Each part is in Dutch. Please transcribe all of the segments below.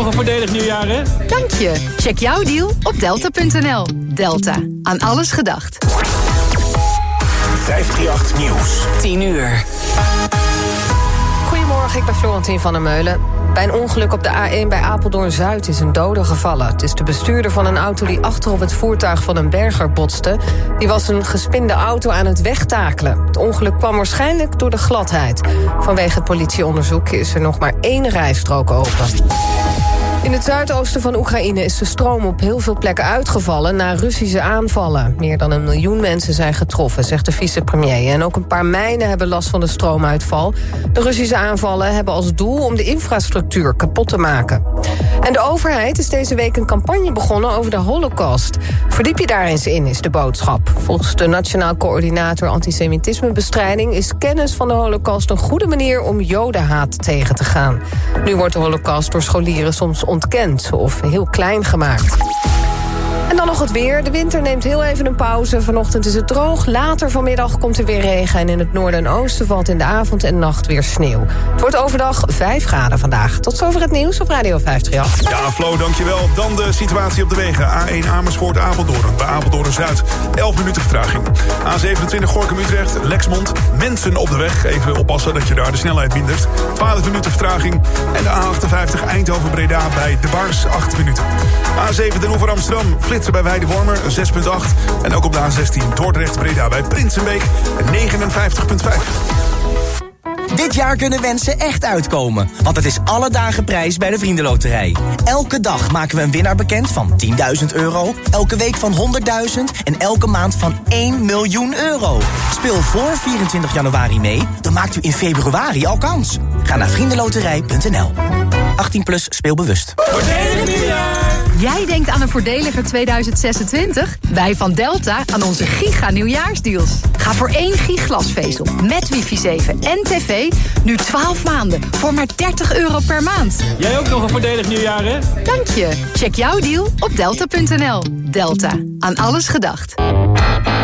nog een voordelig nieuwjaar, hè? Dank je. Check jouw deal op delta.nl. Delta. Aan alles gedacht. 538 Nieuws. 10 uur. Goedemorgen, ik ben Florentien van der Meulen. Bij een ongeluk op de A1 bij Apeldoorn-Zuid is een dode gevallen. Het is de bestuurder van een auto die achter op het voertuig van een berger botste. Die was een gespinde auto aan het wegtakelen. Het ongeluk kwam waarschijnlijk door de gladheid. Vanwege het politieonderzoek is er nog maar één rijstrook open. In het zuidoosten van Oekraïne is de stroom op heel veel plekken uitgevallen... na Russische aanvallen. Meer dan een miljoen mensen zijn getroffen, zegt de vicepremier. En ook een paar mijnen hebben last van de stroomuitval. De Russische aanvallen hebben als doel om de infrastructuur kapot te maken. En de overheid is deze week een campagne begonnen over de holocaust. Verdiep je daar eens in, is de boodschap. Volgens de Nationaal Coördinator Antisemitismebestrijding... is kennis van de holocaust een goede manier om jodenhaat tegen te gaan. Nu wordt de holocaust door scholieren soms ontkend of heel klein gemaakt. En dan nog het weer. De winter neemt heel even een pauze. Vanochtend is het droog. Later vanmiddag komt er weer regen. En in het noorden en oosten valt in de avond en nacht weer sneeuw. Het wordt overdag 5 graden vandaag. Tot zover het nieuws op Radio 538. Ja, Flo, dankjewel. Dan de situatie op de wegen. A1 Amersfoort, Apeldoorn. Bij Apeldoorn Zuid. 11 minuten vertraging. A27 Gorkum Utrecht, Lexmond. Mensen op de weg. Even oppassen dat je daar de snelheid mindert. 12 minuten vertraging. En de A58 Eindhoven Breda bij De Bars. 8 minuten. A7 Den Oever Amsterdam. Bij Weidewormer 6.8. En ook op de A16 Dordrecht Breda bij Prinsenbeek 59.5. Dit jaar kunnen wensen echt uitkomen, want het is alle dagen prijs bij de Vriendenloterij. Elke dag maken we een winnaar bekend van 10.000 euro, elke week van 100.000 en elke maand van 1 miljoen euro. Speel voor 24 januari mee, dan maakt u in februari al kans. Ga naar vriendenloterij.nl. 18 plus speelbewust. Voordelig nieuwjaar! Jij denkt aan een voordeliger 2026? Wij van Delta aan onze giga nieuwjaarsdeals. Ga voor één giglasvezel met wifi 7 en tv nu 12 maanden voor maar 30 euro per maand. Jij ook nog een voordelig nieuwjaar, hè? Dank je. Check jouw deal op delta.nl. Delta. Aan alles gedacht.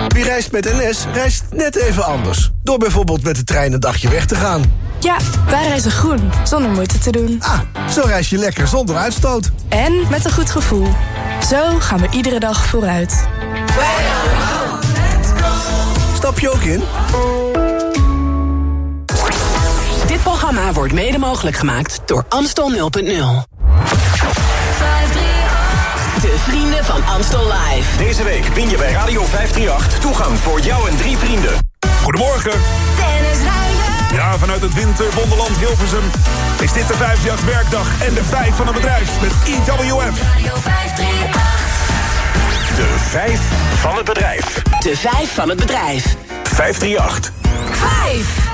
Wie reist met NS, reist net even anders. Door bijvoorbeeld met de trein een dagje weg te gaan. Ja, wij reizen groen, zonder moeite te doen. Ah, zo reis je lekker zonder uitstoot. En met een goed gevoel. Zo gaan we iedere dag vooruit. Stap je ook in? Dit programma wordt mede mogelijk gemaakt door Amstel 0.0. De vrienden van Amstel Live. Deze week win je bij Radio 538 toegang voor jou en drie vrienden. Goedemorgen. Ja, vanuit het winterwonderland Hilversum is dit de 58 werkdag en de 5 van het bedrijf met EWF. De 5 van het bedrijf. De 5 van het bedrijf. 538. 5.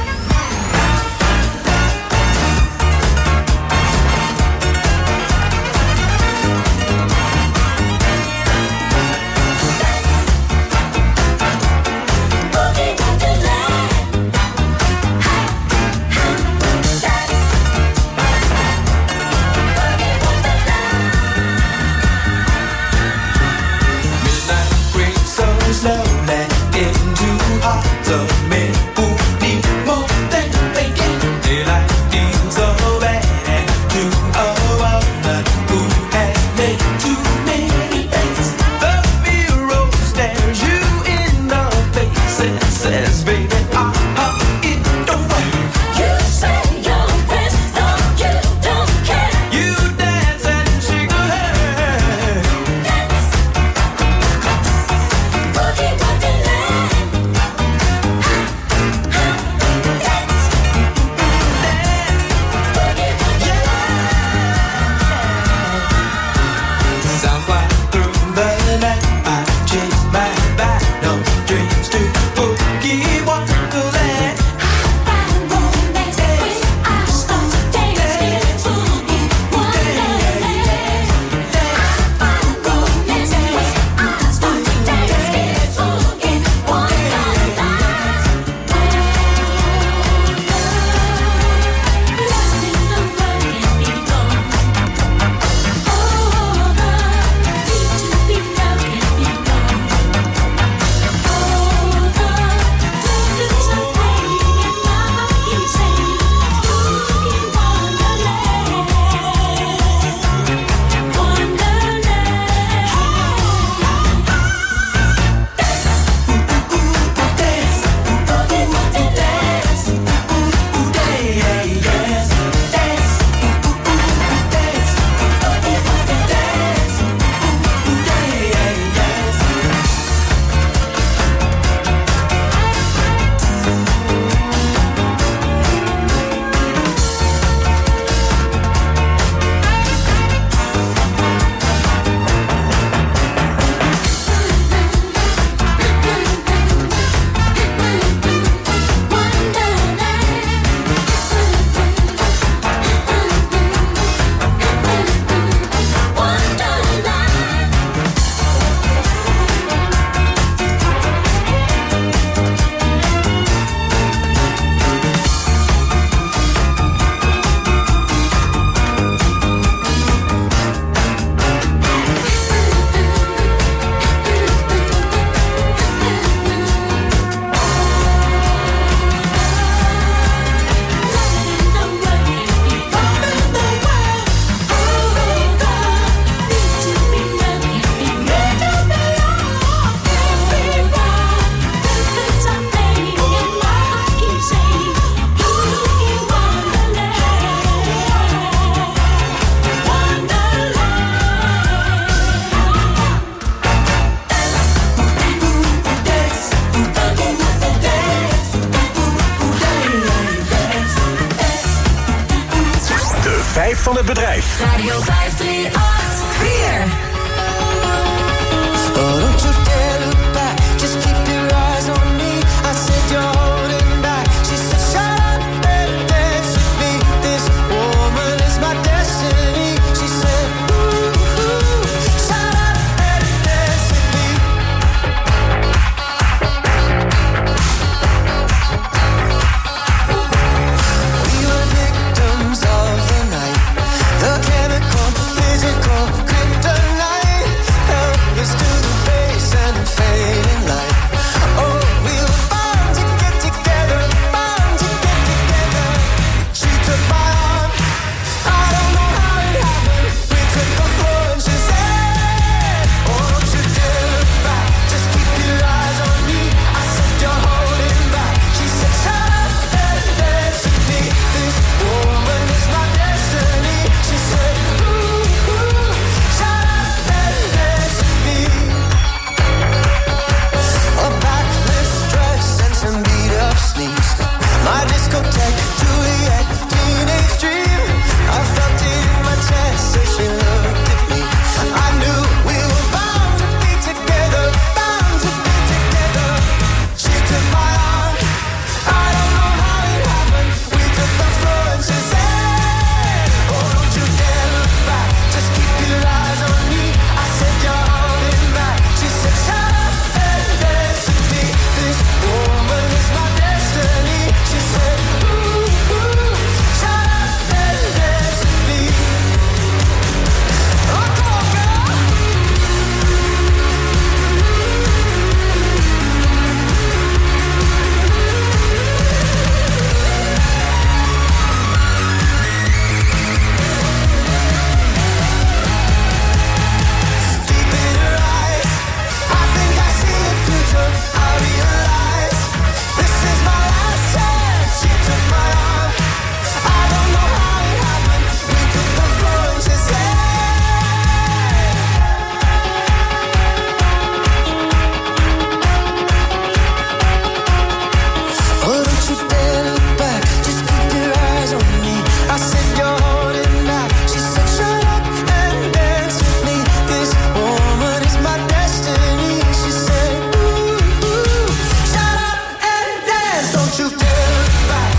Dance. Don't you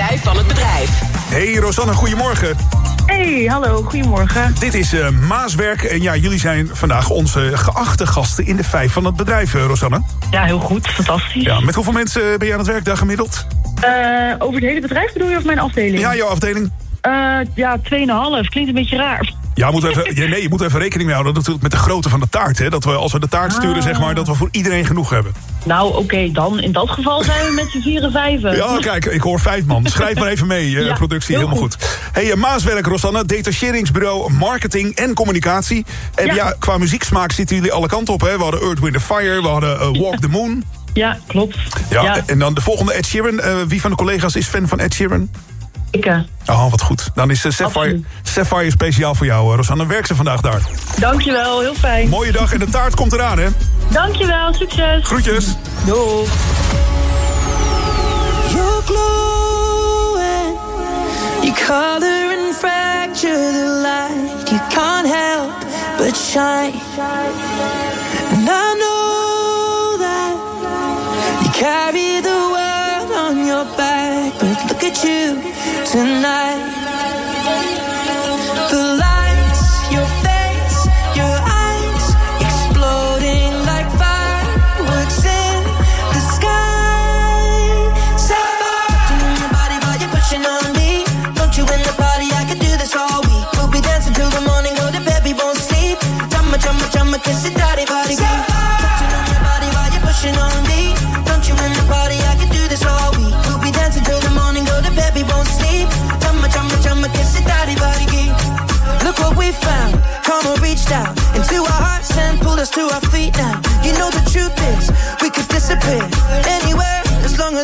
Van het bedrijf. Hey Rosanne, goedemorgen. Hey, hallo, goedemorgen. Dit is eh, Maaswerk en ja, jullie zijn vandaag onze geachte gasten in de vijf van het bedrijf, eh, Rosanne. Ja, heel goed, fantastisch. Ja, met hoeveel mensen ben je aan het werk daar gemiddeld? Eh, over het hele bedrijf bedoel je of mijn afdeling? Ja, jouw afdeling. Eh, ja, 2,5. Klinkt een beetje raar. Ja, moet even, ja, nee, je moet even rekening mee houden natuurlijk met de grootte van de taart. Hè? Dat we als we de taart sturen, zeg maar, dat we voor iedereen genoeg hebben. Nou, oké, dan in dat geval zijn we met z'n vier en vijven. Ja, kijk, ik hoor vijf man. Schrijf maar even mee, eh, Ja, productie, heel helemaal goed. Hey, eh, Maaswerk, Rosanne, detacheringsbureau, marketing en communicatie. En ja. Ja. qua muzieksmaak zitten jullie alle kanten op. Hè? We hadden Earth, Wind Fire, we hadden eh, Walk the Moon. Ja, klopt. Ja, En dan de volgende Ed Sheeran. Wie van de collega's is fan van Ed Sheeran? Eh, Oh, wat goed. Dan is eh, Sapphire. Sapphire speciaal voor jou, Rosanne. Werk ze vandaag daar. dankjewel, heel fijn. Mooie dag en de taart komt eraan, hè? Dankjewel, succes. Groetjes. Doei. You're glowing. You color and fracture the light. You can't help but shine. And I know that you carry the tonight.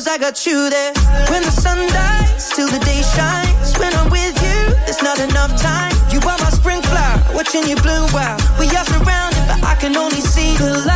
Cause I got you there. When the sun dies, till the day shines. When I'm with you, there's not enough time. You are my spring flower, watching you bloom wild. We are surrounded, but I can only see the light.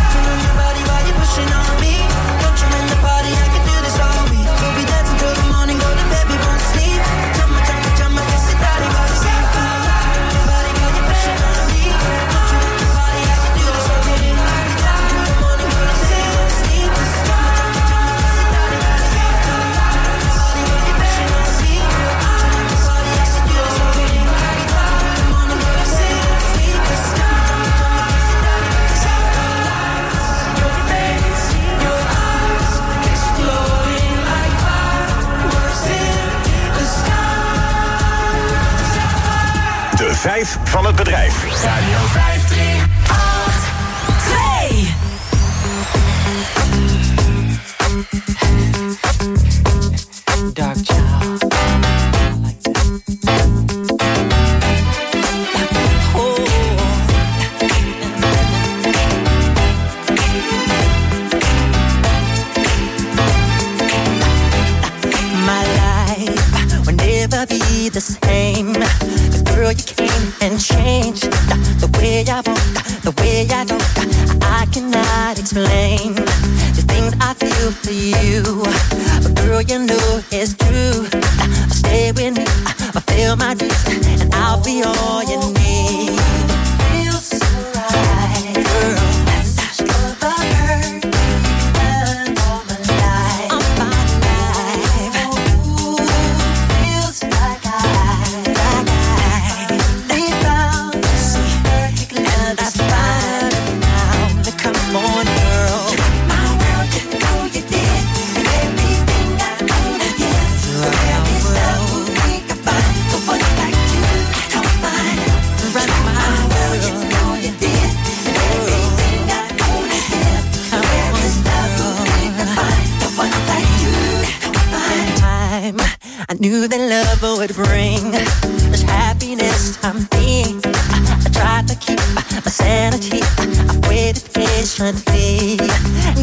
love would bring this happiness I'm being. I tried to keep my sanity. I waited patiently.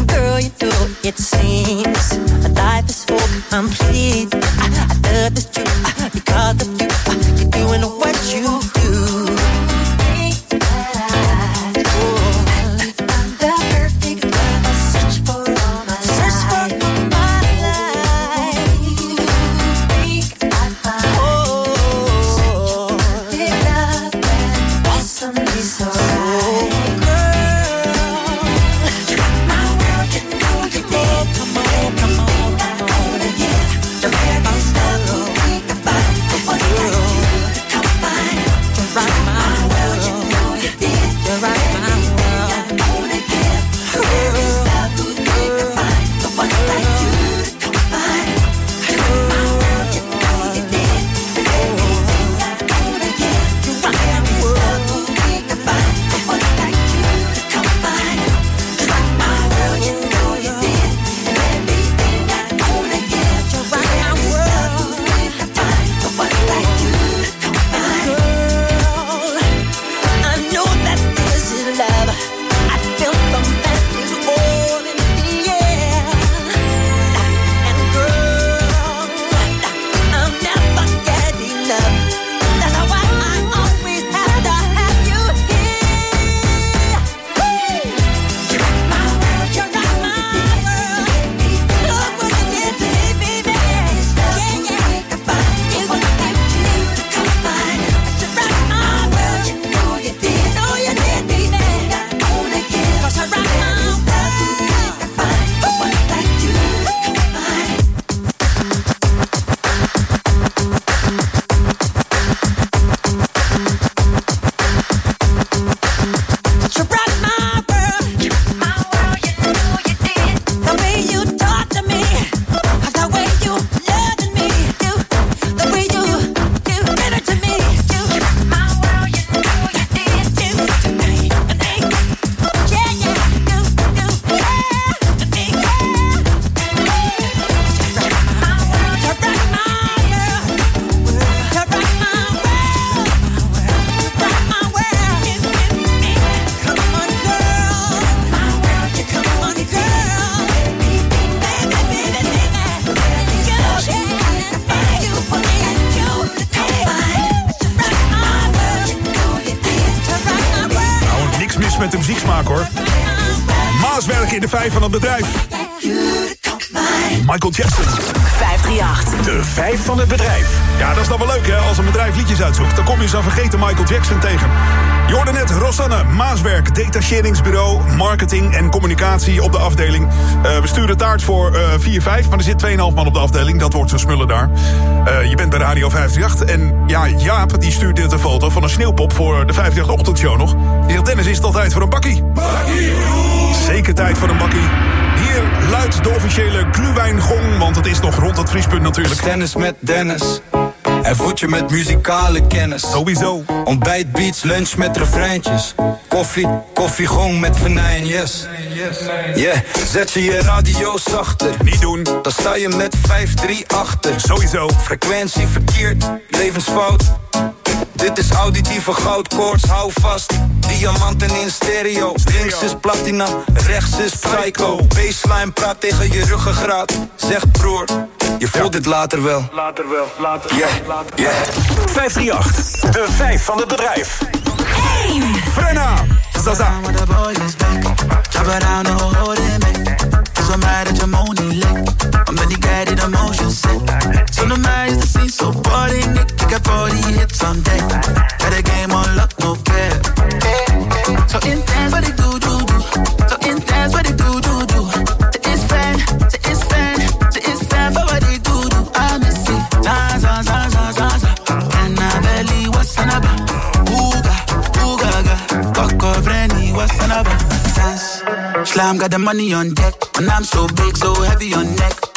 Girl, you know it seems life is full complete. I love the truth marketing en communicatie op de afdeling. Eh, we sturen taart voor eh 4-5, maar er zit 2,5 man op de afdeling. Dat wordt zo smullen daar. Eh, je bent bij Radio 538 en ja, Jaap die stuurt dit een foto van een sneeuwpop voor de 538 ochtendshow nog. Die zegt, Dennis, is het al tijd voor een bakkie? Zeker tijd voor een bakkie. Hier luidt de officiële gluwijngong, want het is nog rond het vriespunt natuurlijk. Tennis met Dennis. En voed je met muzikale kennis. Sowieso. Ontbijt, beats, lunch met refreintjes. Koffie, koffiegong met venijn, yes. Yeah, zet je je radio zachter. Niet doen. Dan sta je met 5-3 achter. Sowieso. Frequentie verkeerd, levensfout. Dit is auditieve goudkoorts, hou vast. Diamanten in stereo. Links is platina, rechts is psycho. Baseline praat tegen je ruggengraat. Zeg broer, je voelt dit later wel. Later wel, later Yeah, yeah. 538. De vijf van het bedrijf. Frenna. Zaza. Drop it down, no holding back. So mad at your moaning leg. I'm really glad that emotion set. So no matter the scene, so body Nick. Got body hits on deck. Got a game on lock, no care. So intense, what it do, do, do. So intense, what it do, do, do. To it's fan, to it's fan, to it's fan for what it do, do. I miss it. Zaza, zaza, zaza. And I belly, what's on about? Ooga, ooga, ga. Coco, Frenny, what's on about? Dance. Slam got the money on deck. And I'm so big, so heavy on neck.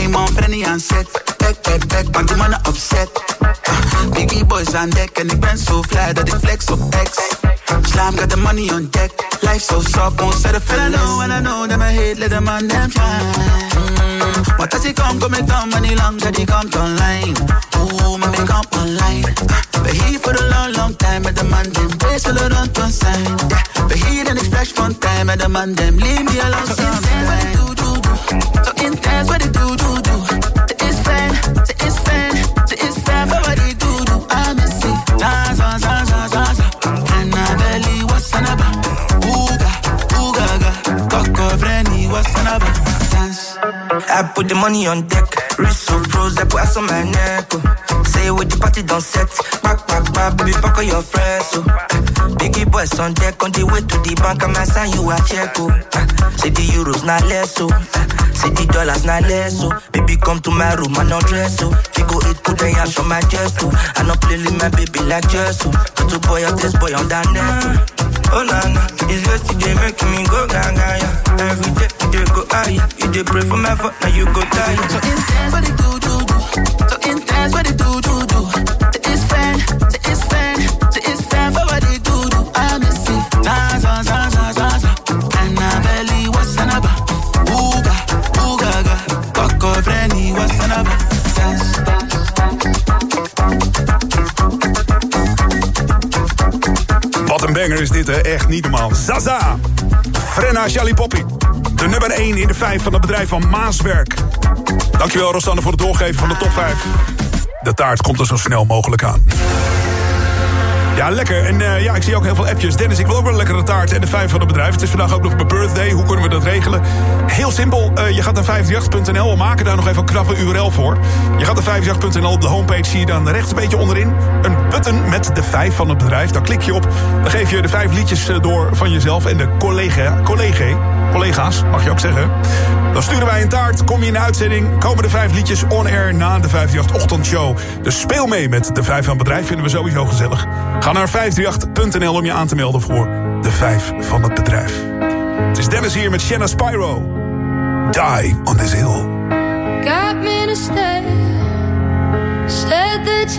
Game on Frenny and set. Back, back, back, but the man upset. Uh, biggie boys on deck, and the band so fly that they flex so X. Slam got the money on deck. Life so soft, won't set a feeling. And I know, and I know that my head let them on them shine. Mm. What does he come, come make down money long, that he come online. Ooh, man, make up online. Uh, but he for the long, long time, at the man them place a lot on to sign. Yeah, but he didn't expect fun time, at the man them leave me alone. So intense, what it do, do, do. So intense, what it do, do, What's on? Dance. I put the money on deck. Wrist so froze, I put ice on my neck. Oh. Say with the party don't set. Back, back, back, baby, pack on your friends. Oh. Biggie boys on deck, on the way to the bank, I'm sign you a check. Oh. Uh, say the euros not less. Oh. Uh, say the dollars not less. Oh. Baby, come to my room, I no dress. Oh. Figo it, put the ash on my chest. Oh. I no play with my baby like Jess. Oh. Put the boy up, this boy on that neck. Na na, it's yesterday making me go gaga, yeah. Every day you go higher, you dey pray for my fuck, now you go die. So intense, what it do, do, do. So intense, what it do, do, do. Banger is dit, hè? Echt niet normaal. Zaza! Frenna Jallipoppy. De nummer 1 in de 5 van het bedrijf van Maaswerk. Dankjewel, Rosanne, voor het doorgeven van de top 5. De taart komt er zo snel mogelijk aan. Ja, lekker. En eh, ja, ik zie ook heel veel appjes. Dennis, ik wil ook wel een lekkere taart en de 5 van het bedrijf. Het is vandaag ook nog mijn birthday. Hoe kunnen we dat regelen? Heel simpel. eh, je gaat naar 538.nl. We maken daar nog even een knappe URL voor. Je gaat naar 538.nl. Op de homepage zie je dan rechts een beetje onderin... een button met de 5 van het bedrijf. Daar klik je op. Dan geef je de 5 liedjes eh, door van jezelf en de collega, collega, collega's, mag je ook zeggen. Dan sturen wij een taart, kom je in de uitzending... komen de 5 liedjes on-air na de 538 ochtendshow. Dus speel mee met de 5 van het bedrijf. Vinden we sowieso gezellig. Ga naar 538.nl om je aan te melden voor de 5 van het bedrijf. Het is Dennis hier met Shanna Spyro. Die on this hill. Got me to stay. Said that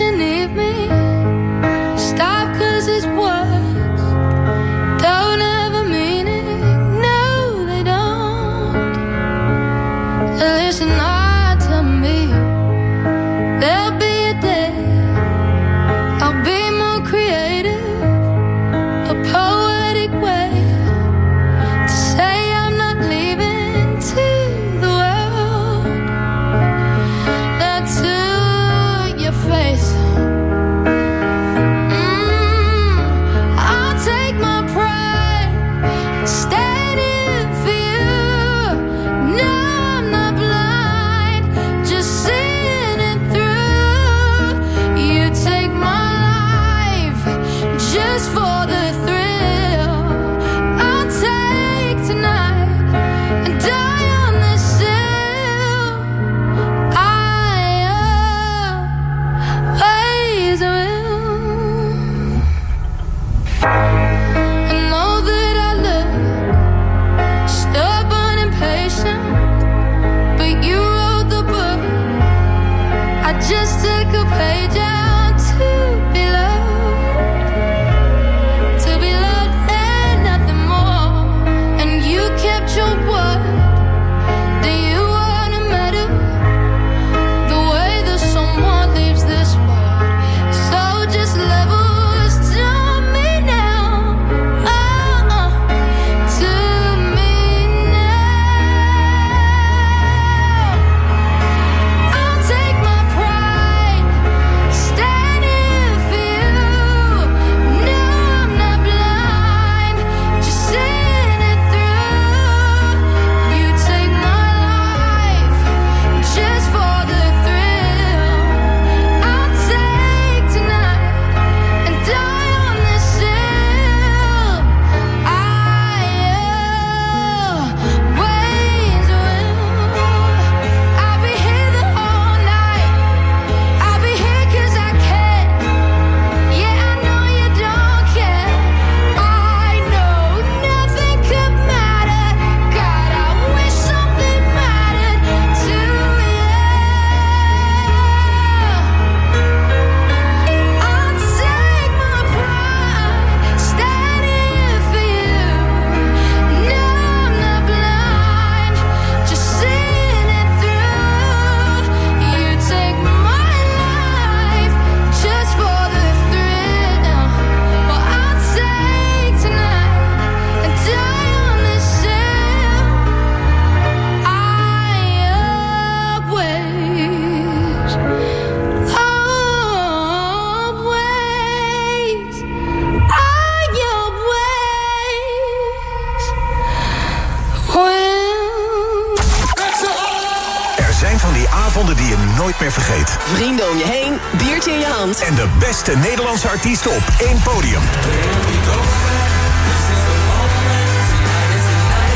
beste Nederlandse artiesten op één podium.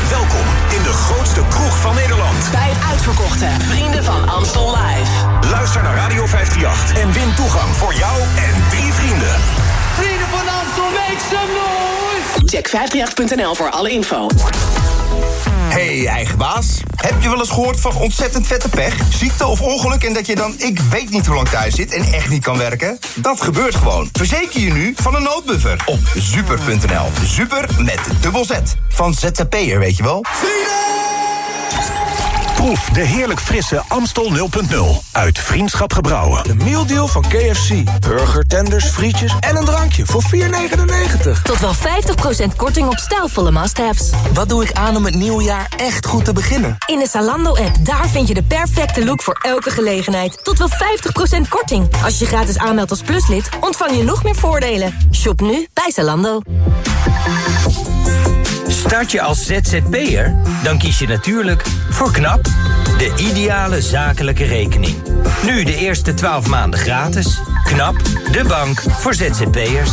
Welkom in de grootste kroeg van Nederland. Bij het uitverkochte Vrienden van Amstel Live. Luister naar Radio 538 en win toegang voor jou en drie vrienden. Vrienden van Amstel, make some noise! Check 538.nl voor alle info. Heb je wel eens gehoord van ontzettend vette pech? Ziekte of ongeluk en dat je dan ik weet niet hoe lang thuis zit en echt niet kan werken? Dat gebeurt gewoon. Verzeker je nu van een noodbuffer op super.nl. Super met dubbel Z. Van ZZP'er, weet je wel? Proef de heerlijk frisse Amstel 0.0 uit Vriendschap Gebrouwen. De mealdeal van KFC. Burger, tenders, frietjes en een drankje voor 4,99. Tot wel 50% korting op stijlvolle must-haves. Wat doe ik aan om het nieuwe jaar echt goed te beginnen? In de Zalando-app, daar vind je de perfecte look voor elke gelegenheid. Tot wel 50% korting. Als je je gratis aanmeldt als pluslid, ontvang je nog meer voordelen. Shop nu bij Zalando. Start je als ZZP'er? Dan kies je natuurlijk voor KNAP, de ideale zakelijke rekening. Nu de eerste 12 maanden gratis. KNAP, de bank voor ZZP'ers.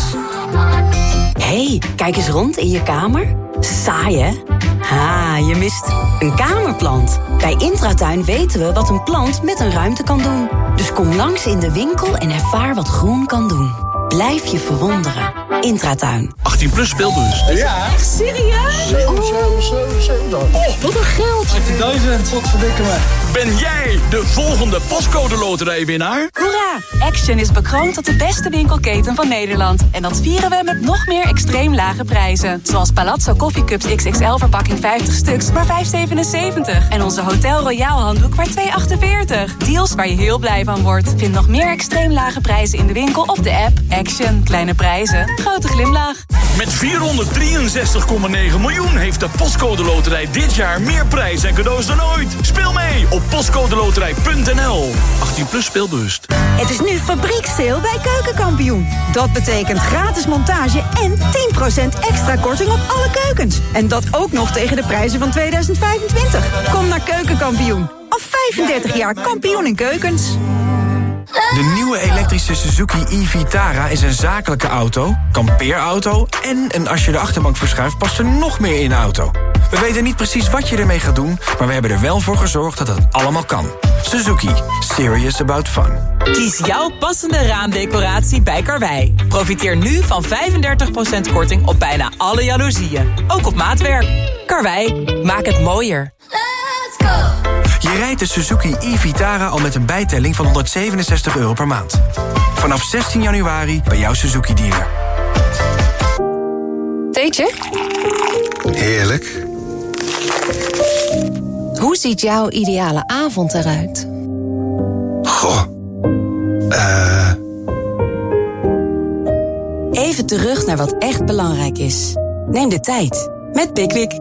hey, kijk eens rond in je kamer. Saai, hè? Ha, je mist een kamerplant. Bij Intratuin weten we wat een plant met een ruimte kan doen. Dus kom langs in de winkel en ervaar wat groen kan doen. Blijf je verwonderen. Intratuin. 18 plus speelbus. Ja. Echt serieus? 7, 7, 7, 7. Oh, wat een geld. 18.000. Wat verdikken me. Ben jij de volgende postcode loterijwinnaar? Hoera! Action is bekroond tot de beste winkelketen van Nederland. En dat vieren we met nog meer extreem lage prijzen. Zoals Palazzo Coffee Cups XXL verpakking 50 stuks, maar 5,77. En onze Hotel Royal handdoek maar 2,48. Deals waar je heel blij van wordt. Vind nog meer extreem lage prijzen in de winkel of de app. Action. Kleine prijzen. Grote glimlach. Met 463,9 miljoen heeft de Postcode Loterij dit jaar meer prijs en cadeaus dan ooit. Speel mee op postcodeloterij.nl. 18 plus speelbewust. Het is nu fabrieksteel bij Keukenkampioen. Dat betekent gratis montage en 10% extra korting op alle keukens. En dat ook nog tegen de prijzen van 2025. Kom naar Keukenkampioen. Al 35 jaar kampioen in keukens. De nieuwe elektrische Suzuki e-Vitara is een zakelijke auto, kampeerauto... en een als je de achterbank verschuift past er nog meer in de auto. We weten niet precies wat je ermee gaat doen... maar we hebben er wel voor gezorgd dat het allemaal kan. Suzuki. Serious about fun. Kies jouw passende raamdecoratie bij Karwei. Profiteer nu van 35% korting op bijna alle jaloezieën. Ook op maatwerk. Karwei, maak het mooier. Let's go! Je rijdt de Suzuki e-Vitara al met een bijtelling van 167 euro per maand. Vanaf 16 januari bij jouw Suzuki-dealer. Theetje? Heerlijk. Hoe ziet jouw ideale avond eruit? Goh. Eh... Even terug naar wat echt belangrijk is. Neem de tijd met Pickwick.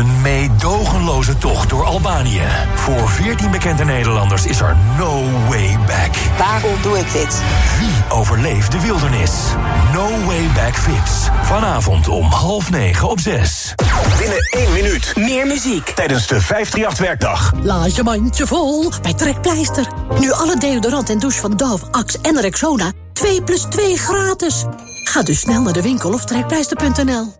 Een meedogenloze tocht door Albanië. Voor 14 bekende Nederlanders is er no way back. Waarom doe ik dit? Wie overleeft de wildernis? No way back fits. Vanavond om half negen op zes. Binnen één minuut. Meer muziek. Tijdens de 538-werkdag. Laat je mandje vol bij Trekpleister. Nu alle deodorant en douche van Dove, Axe en Rexona 2 plus 2 gratis. Ga dus snel naar de winkel of trekpleister.nl.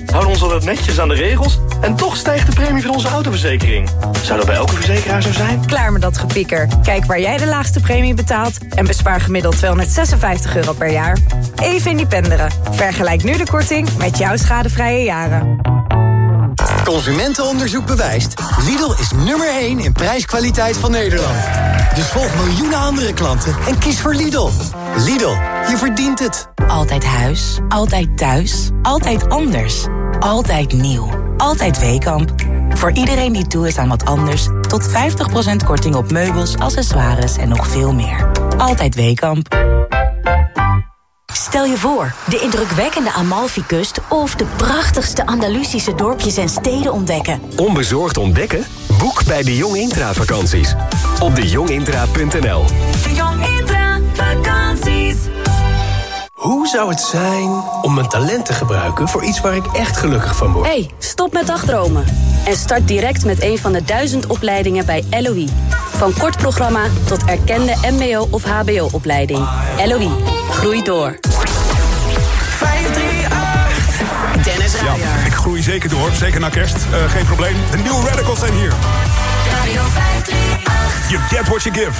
houden ons altijd netjes aan de regels... en toch stijgt de premie van onze autoverzekering. Zou dat bij elke verzekeraar zo zijn? Klaar met dat gepieker. Kijk waar jij de laagste premie betaalt... en bespaar gemiddeld 256 euro per jaar. Even independeren. Vergelijk nu de korting met jouw schadevrije jaren. Consumentenonderzoek bewijst. Lidl is nummer 1 in prijskwaliteit van Nederland. Dus volg miljoenen andere klanten en kies voor Lidl. Lidl, je verdient het. Altijd huis, altijd thuis, altijd anders. Altijd nieuw. Altijd Weekamp. Voor iedereen die toe is aan wat anders... tot 50% korting op meubels, accessoires en nog veel meer. Altijd Weekamp. Stel je voor, de indrukwekkende Amalfi-kust... of de prachtigste Andalusische dorpjes en steden ontdekken. Onbezorgd ontdekken? Boek bij de Jong Intra vakanties. Op dejongintra.nl Hoe zou het zijn om mijn talent te gebruiken voor iets waar ik echt gelukkig van word? hey, stop met dagdromen. En start direct met een van de duizend opleidingen bij LOE. Van kort programma tot erkende mbo- of hbo-opleiding. LOE, groei door. 538. Dennis Ja, ik groei zeker door, zeker na kerst. Eh, geen probleem. De New Radicals zijn hier. Radio 538. You get what you give.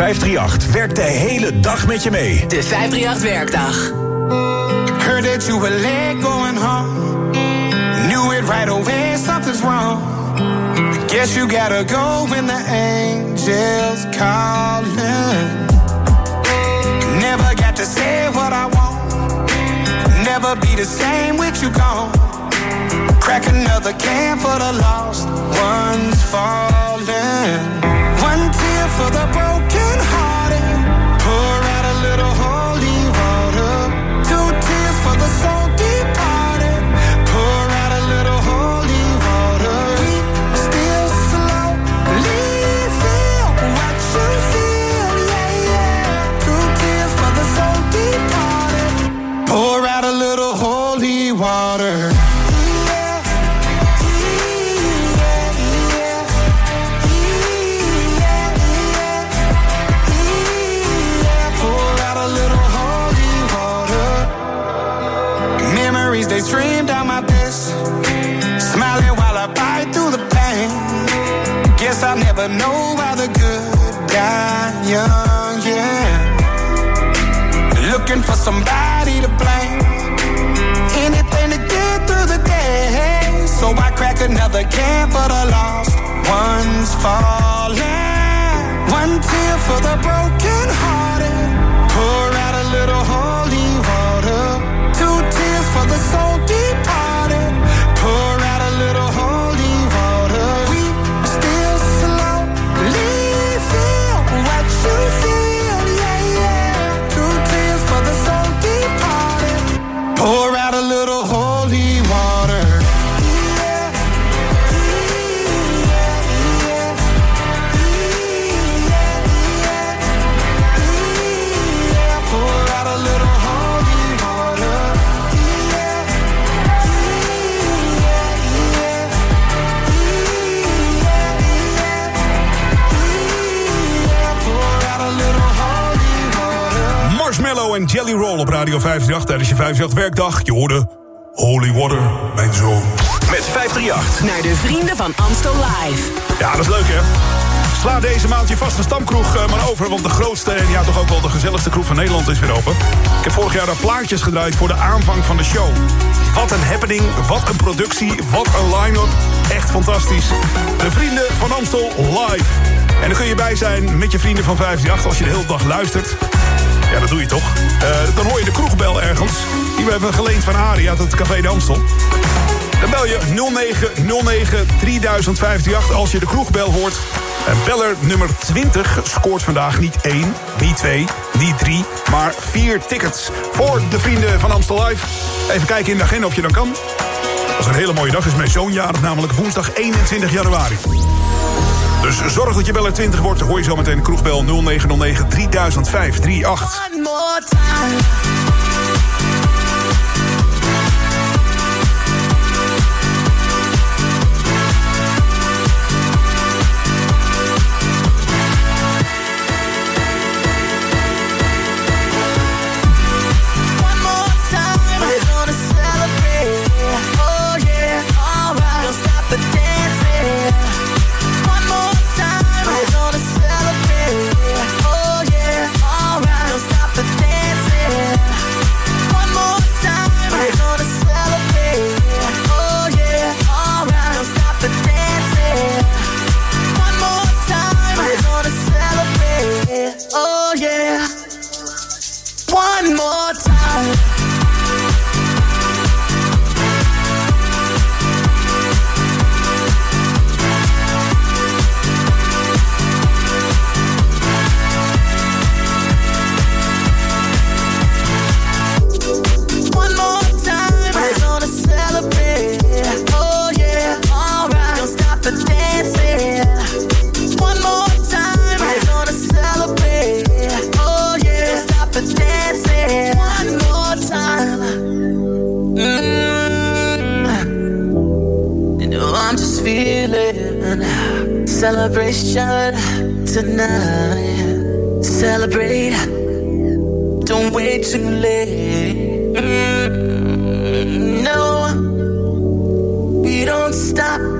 538 werkt de hele dag met je mee. De 538 werkdag. Heard that you were late going home. Knew it right away, something's wrong. Guess you gotta go when the angels calling. Never got to say what I want. Never be the same with you gone. Crack another can for the lost ones falling. One tear for the broken 538 tijdens je 58 werkdag. Je hoorde Holy Water, mijn zoon. Met 538. Naar de vrienden van Amstel Live. Ja, dat is leuk hè. Sla deze maand je vaste stamkroeg eh, maar over... want de grootste en ja, toch ook wel de gezelligste kroeg van Nederland is weer open. Ik heb vorig jaar daar plaatjes gedraaid voor de aanvang van de show. Wat een happening, wat een productie, wat een line-up. Echt fantastisch. De vrienden van Amstel live. En dan kun je bij zijn met je vrienden van 538 als je de hele dag luistert. Ja, dat doe je toch? Eh, dan hoor je de kroegbel ergens. Die we hebben geleend van Arie uit het Café de Amstel. Dan bel je 0909 3058 als je de kroegbel hoort. En beller nummer 20 scoort vandaag niet 1, niet 2, niet 3, maar 4 tickets voor de vrienden van Amstel Live. Even kijken in de agenda of je dan kan. Dat is een hele mooie dag, is mijn zoon namelijk woensdag 21 januari. Dus zorg dat je bellen 20 wordt. Hoor je zo meteen kroegbel 0909 3005 38. Celebration tonight. Celebrate. Don't wait too late. Mm, no, we don't stop.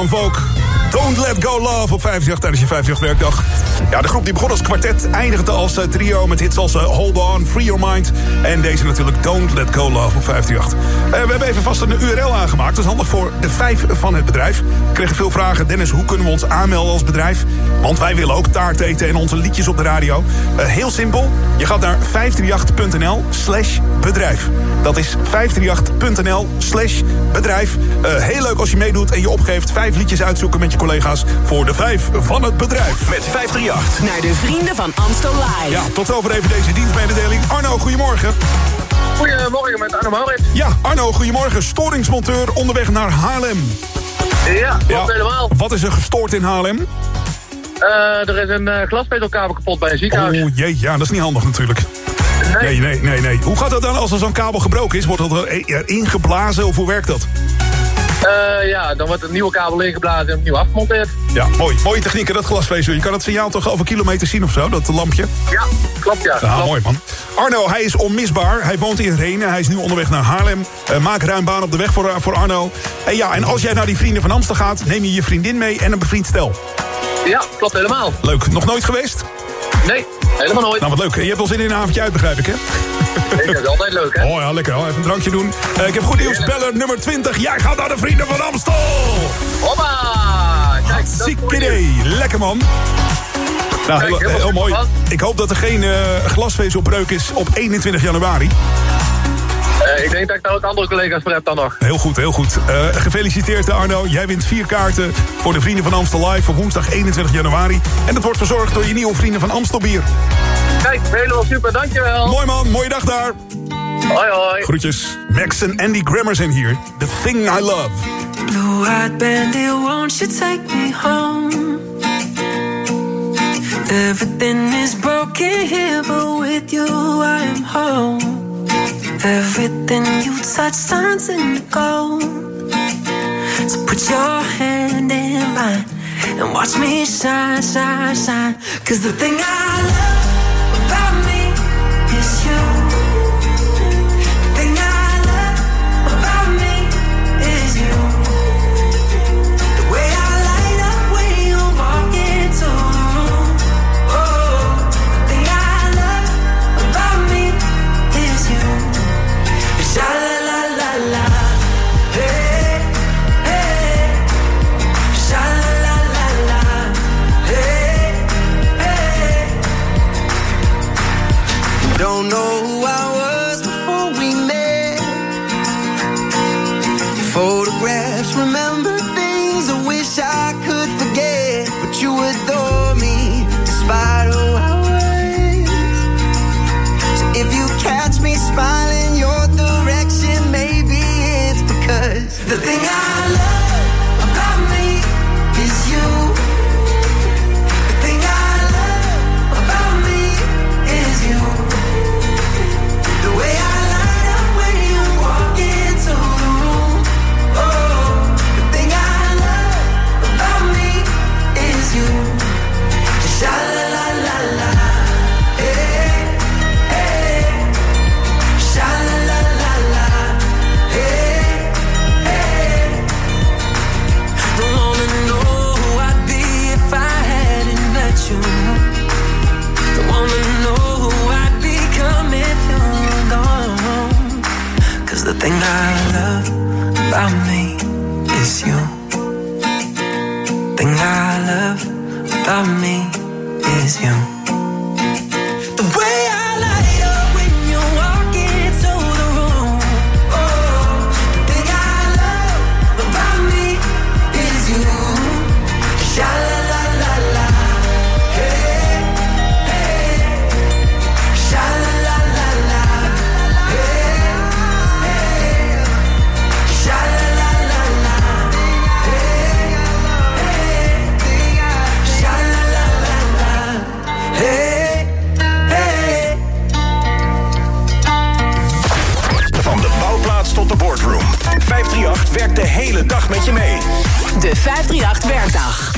Anvoke. Don't Let Go Love op 58 tijdens je 58 werkdag. Ja, de groep die begon als kwartet eindigde als eh, trio met hits als eh, Hold On, Free Your Mind en deze natuurlijk Don't Let Go Love op 58. Eh, we hebben even vast een URL aangemaakt. Dat is handig voor de vijf van het bedrijf. We kregen veel vragen. Dennis, hoe kunnen we ons aanmelden als bedrijf? Want wij willen ook taart eten en onze liedjes op de radio. Eh, heel simpel. Je gaat naar 538.nl slash bedrijf. Dat is 538.nl slash bedrijf. Eh, heel leuk als je meedoet en je opgeeft vijf liedjes uitzoeken met je collega's voor de vijf van het bedrijf. Met 538. Naar de vrienden van Amstel Live. Ja, tot over even deze dienstmededeling. Arno, goedemorgen. Goedemorgen met Arno Maurits. Ja, Arno, goedemorgen. Storingsmonteur onderweg naar Haarlem. Ja, klopt helemaal. Wat is er gestoord in Haarlem? Eh, er is een uh, glasvezelkabel kapot bij een ziekenhuis. Oh jee, ja, dat is niet handig natuurlijk. Nee, nee, nee, nee. Hoe gaat dat dan als er zo'n kabel gebroken is? Wordt dat erin geblazen of hoe werkt dat? Uh, ja, dan wordt een nieuwe kabel ingeblazen en opnieuw afgemonteerd. Ja, mooi. Mooie technieken, dat glasvezel. Je kan het signaal toch over kilometers zien of zo, dat lampje? Ja, klopt ja. Ja, klopt. mooi man. Arno, hij is onmisbaar. Hij woont in Renen. Hij is nu onderweg naar Haarlem. Uh, maak ruim baan op de weg voor, voor Arno. En ja, en als jij naar die vrienden van Amstel gaat... neem je je vriendin mee en een bevriend stel. Ja, klopt helemaal. Leuk. Nog nooit geweest? Nee, helemaal nooit. Nou, wat leuk. Je hebt wel zin in een avondje uit, begrijp ik, hè? dat is altijd leuk, hè? Oh ja, lekker. Even een drankje doen. Uh, ik heb goed nieuws. Beller nummer 20. Jij gaat naar de Vrienden van Amstel. Hoppa! Kijk, Hartstikke idee. Lekker, man. Nou, heel, heel, heel mooi. Ik hoop dat er geen uh, glasvezelbreuk is op 21 januari. Uh, ik denk dat ik daar ook andere collega's voor heb dan nog. Heel goed, heel goed. Uh, gefeliciteerd Arno. Jij wint vier kaarten voor de Vrienden van Amstel Live... voor woensdag 21 januari. En dat wordt verzorgd door je nieuwe Vrienden van Amstel bier. Kijk, helemaal super, dankjewel. Mooi man, mooie dag daar. Hoi hoi. Groetjes. Max en Andy Grammer zijn hier. The Thing I Love. Blue-eyed bandit, won't you take me home? Everything is broken here, but with you I am home. Everything you touch turns into gold. So put your hand in mine and watch me shine, shine, shine. Cause the thing I love 538 werkt de hele dag met je mee. De 538 werkdag.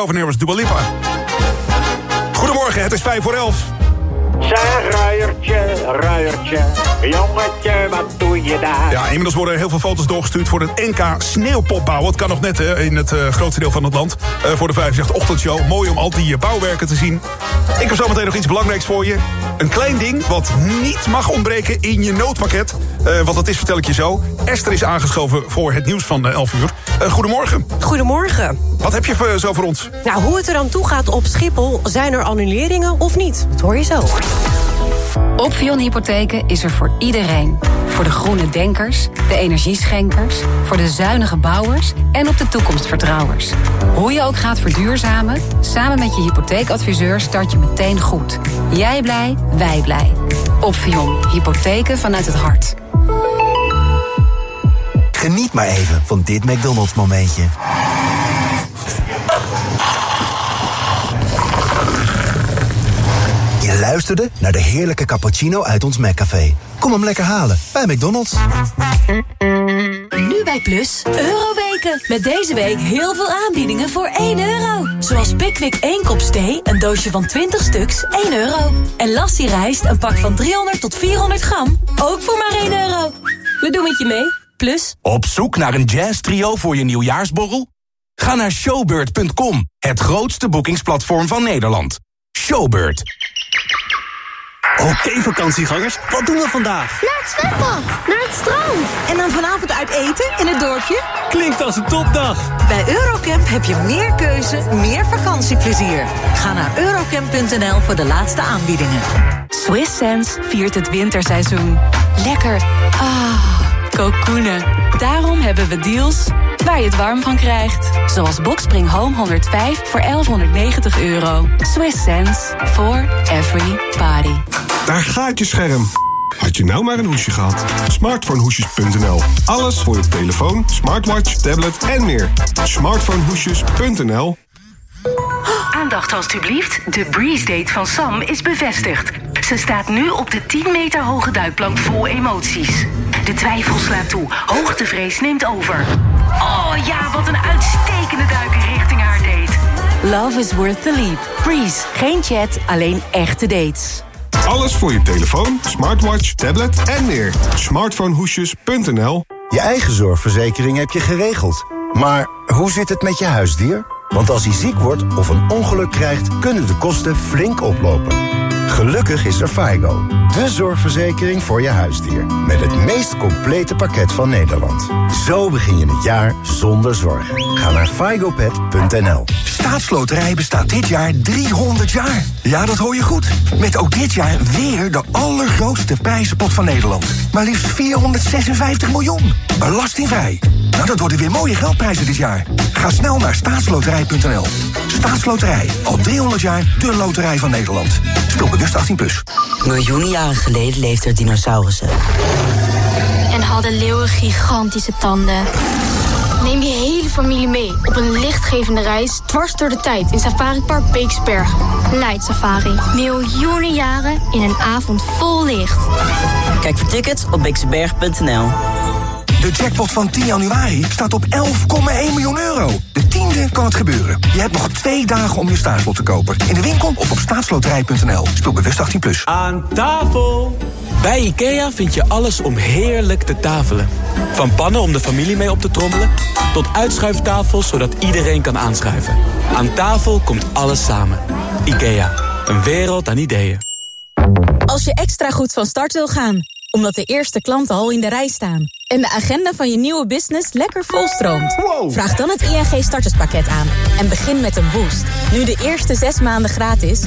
Kelvin Harris, Dua Lipa. Goedemorgen, het is 5 voor 11. Zeg, ruiertje, ruiertje, jongetje, wat doe je daar? Ja, inmiddels worden heel veel foto's doorgestuurd voor het NK sneeuwpop bouwen. Het kan nog net hè, in het eh, grootste deel van het land. Eh, voor de 58 ochtendshow. Mooi om al die eh, bouwwerken te zien. Ik heb zometeen nog iets belangrijks voor je. Een klein ding wat niet mag ontbreken in je noodpakket. Wat dat is, vertel ik je zo. Esther is aangeschoven voor het nieuws van eh, 11 uur. Goedemorgen. Goedemorgen. Wat heb je voor, zo voor ons? Nou, hoe het er aan toe gaat op Schiphol, zijn er annuleringen of niet? Dat hoor je zo. Opvion Hypotheken is er voor iedereen. Voor de groene denkers, de energieschenkers, voor de zuinige bouwers en op de toekomstvertrouwers. Hoe je ook gaat verduurzamen, samen met je hypotheekadviseur start je meteen goed. Jij blij, wij blij. Opvion Hypotheken vanuit het hart. Geniet maar even van dit McDonald's momentje. Je luisterde naar de heerlijke cappuccino uit ons McCafé. Kom hem lekker halen bij McDonald's. Nu bij Plus, Euroweken. Met deze week heel veel aanbiedingen voor 1 euro. Zoals Pickwick 1 kop thee, een doosje van 20 stuks, 1 euro. En Lassie rijst, een pak van 300 tot 400 gram, ook voor maar 1 euro. We doen het je mee, Plus. Op zoek naar een jazz trio voor je nieuwjaarsborrel? Ga naar showbird.com, het grootste boekingsplatform van Nederland. Showbird. Oké vakantiegangers, wat doen we vandaag? Naar het zwembad, naar het strand. En dan vanavond uit eten in het dorpje? Klinkt als een topdag. Bij Eurocamp heb je meer keuze, meer vakantieplezier. Ga naar eurocamp.nl voor de laatste aanbiedingen. Swiss Sense viert het winterseizoen. Lekker. Ah, Daarom hebben we deals waar je het warm van krijgt. Zoals Boxspring Home 105 voor 1190 euro. Swiss sense for every body. Daar gaat je scherm. Had je nou maar een hoesje gehad? Smartphonehoesjes.nl. Alles voor je telefoon, smartwatch, tablet en meer. Smartphonehoesjes.nl. Aandacht alstublieft. De Breeze Date van Sam is bevestigd. Ze staat nu op de 10 meter hoge duikplank vol emoties. De twijfel slaat toe. Hoogtevrees neemt over. Oh ja, wat een uitstekende duik richting haar date. Love is worth the leap. Breeze. Geen chat, alleen echte dates. Alles voor je telefoon, smartwatch, tablet en meer. Smartphonehoesjes.nl. Je eigen zorgverzekering heb je geregeld. Maar hoe zit het met je huisdier? Want als hij ziek wordt of een ongeluk krijgt, kunnen de kosten flink oplopen. Gelukkig is er FIGO, de zorgverzekering voor je huisdier. Met het meest complete pakket van Nederland. Zo begin je het jaar zonder zorgen. Ga naar figopet.nl. Staatsloterij bestaat dit jaar 300 jaar. Ja, dat hoor je goed. Met ook dit jaar weer de allergrootste prijzenpot van Nederland. Maar liefst 456 miljoen. Belastingvrij. Nou, dat worden weer mooie geldprijzen dit jaar. Ga snel naar staatsloterij.nl. Staatsloterij. Al 300 jaar de loterij van Nederland. Speel bewust 18+. Plus. Miljoenen jaren geleden leefden er dinosaurussen. En hadden leeuwen gigantische tanden. Neem je hele familie mee op een lichtgevende reis dwars door de tijd in Safari Park Beeksberg. Light Safari. Miljoenen jaren in een avond vol licht. Kijk voor tickets op beeksberg.nl. De jackpot van 10 januari staat op 11,1 miljoen euro. De tiende kan het gebeuren. Je hebt nog twee dagen om je staatslot te kopen. In de winkel of op staatsloterij.nl. Speel bewust 18+. Plus. Aan tafel! Bij IKEA vind je alles om heerlijk te tafelen. Van pannen om de familie mee op te trommelen... tot uitschuiftafels zodat iedereen kan aanschuiven. Aan tafel komt alles samen. IKEA, een wereld aan ideeën. Als je extra goed van start wil gaan, omdat de eerste klanten al in de rij staan... en de agenda van je nieuwe business lekker volstroomt... vraag dan het ING starterspakket aan en begin met een boost. Nu de eerste zes maanden gratis